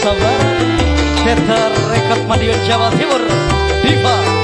saudara Teater Rekat Madiun Jawa Timur. Diva